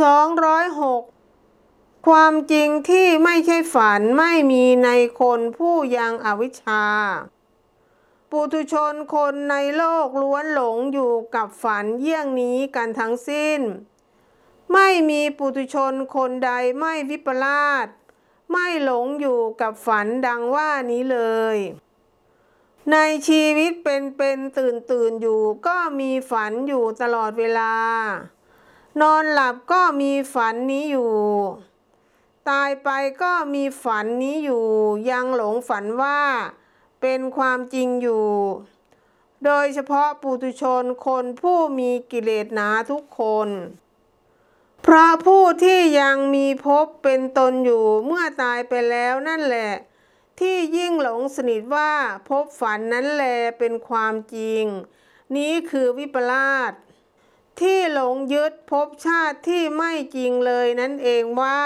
206 ความจริงที่ไม่ใช่ฝันไม่มีในคนผู้ยังอวิชชา ปุถุชนคนในโลกล้วนหลงอยู่กับฝันเยี่ยงนี้กันทั้งสิ้น ไม่มีปุถุชนคนใดไม่วิปลาสไม่หลงอยู่กับฝันดังว่านี้เลย ในชีวิตเป็นเป็นตื่นตื่นอยู่ก็มีฝันอยู่ตลอดเวลา นอนหลับก็มีฝันนี้อยู่ ตายไปก็มีฝันนี้อยู่ ยังหลงฝันว่าเป็นความจริงอยู่ โดยเฉพาะปุถุชนคนผู้มีกิเลสหนาทุกคน เพราะผู้ที่ยังมีภพเป็นตนอยู่เมื่อตายไปแล้วนั่นแหละ ที่ยิ่งหลงสนิทว่าภพฝันนั้นแลเป็นความจริง นี้คือวิปลาส ที่หลงยึดภพชาติที่ไม่จริงเลยนั่นเองว่า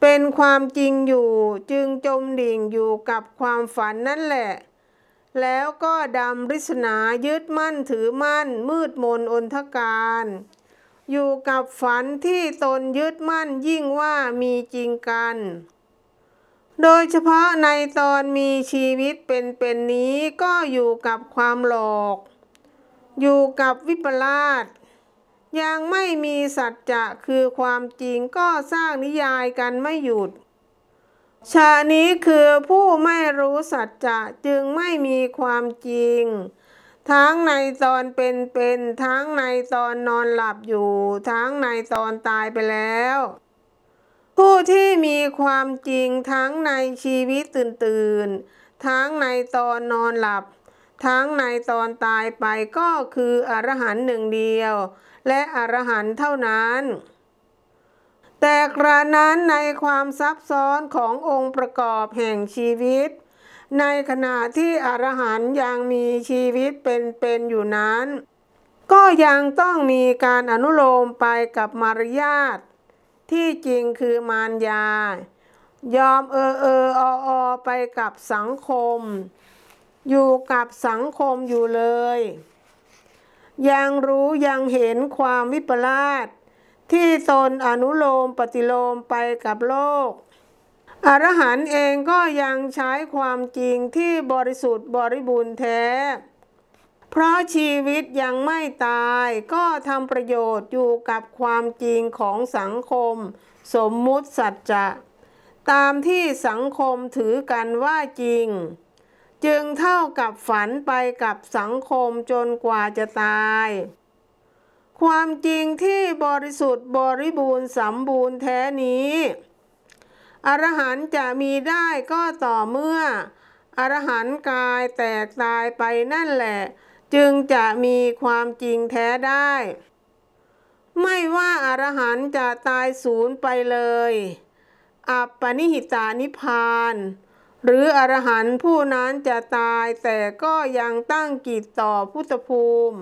เป็นความจริงอยู่จึงจมดิ่งอยู่กับความฝันนั่นแหละ แล้วก็ดำริษนายึดมั่นถือมั่นมืดมนอนทการ อยู่กับฝันที่ตนยึดมั่นยิ่งว่ามีจริงกัน โดยเฉพาะในตอนมีชีวิตเป็นเป็นนี้ก็อยู่กับความหลอกอยู่กับวิปลาส ยังไม่มีสัจจะคือความจริงก็สร้างนิยายกันไม่หยุดชานี้คือผู้ไม่รู้สัจจะจึงไม่มีความจริง ทั้งในตอนเป็นเป็นๆทั้งในตอนนอนหลับอยู่ ทั้งในตอนตายไปแล้ว ผู้ที่มีความจริงทั้งในชีวิตตื่นๆ ทั้งในตอนนอนหลับ ทั้งในตอนตายไปก็คืออรหันต์หนึ่งเดียว และอรหันต์เท่านั้น แต่กระนั้นในความซับซ้อนขององค์ประกอบแห่งชีวิต ในขณะที่อรหันต์ยังมีชีวิตเป็นๆอยู่นั้น ก็ยังต้องมีการอนุโลมไปกับมารยาทที่จริงคือมารยายอมเออเอออออไปกับสังคม อยู่กับสังคมอยู่เลย ยังรู้ยังเห็นความวิปลาสที่ตนอนุโลมปฏิโลมไปกับโลก อรหันต์เองก็ยังใช้ความจริงที่บริสุทธิ์บริบูรณ์แท้ เพราะชีวิตยังไม่ตายก็ทำประโยชน์อยู่กับความจริงของสังคม สมมุติสัจจะ ตามที่สังคมถือกันว่าจริง จึงเท่ากับฝันไปกับสังคมจนกว่าจะตาย ความจริงที่บริสุทธิ์บริบูรณ์สมบูรณ์แท้นี้ อรหันต์จะมีได้ก็ต่อเมื่อ อรหันต์กายแตกตายไปนั่นแหละ จึงจะมีความจริงแท้ได้ ไม่ว่าอรหันต์จะตายศูนย์ไปเลย อัปปนิหิตานิพพาน หรืออรหันต์ผู้นั้นจะตายแต่ก็ยังตั้งกิจต่อพุทธภูมิ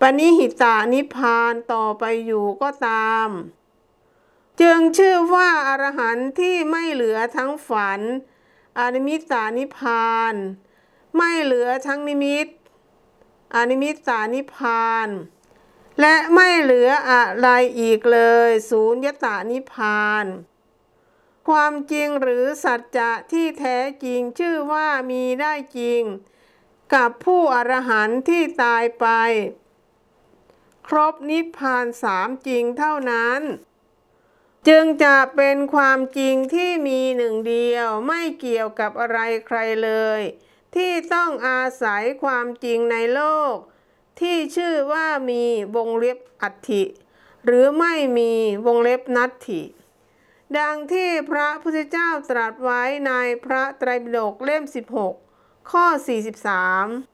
ปณิหิตานิพานต่อไปอยู่ก็ตาม จึงชื่อว่าอรหันต์ที่ไม่เหลือทั้งฝัน อนิมิตตานิพพาน ไม่เหลือทั้งนิมิต อนิมิตตานิพพาน และไม่เหลืออะไรอีกเลย สุญญตานิพพาน ความจริงหรือสัจจะที่แท้จริงชื่อว่ามีได้จริง กับผู้อรหันต์ที่ตายไป ครบนิพพานสามจริงเท่านั้น จึงจะเป็นความจริงที่มีหนึ่งเดียวไม่เกี่ยวกับอะไรใครเลย ที่ต้องอาศัยความจริงในโลก ที่ชื่อว่ามีวงเล็บอัตถิหรือไม่มีวงเล็บนัตถิ ดังที่พระพุทธเจ้าตรัสไว้ในพระไตรปิฎกเล่ม 16 ข้อ 43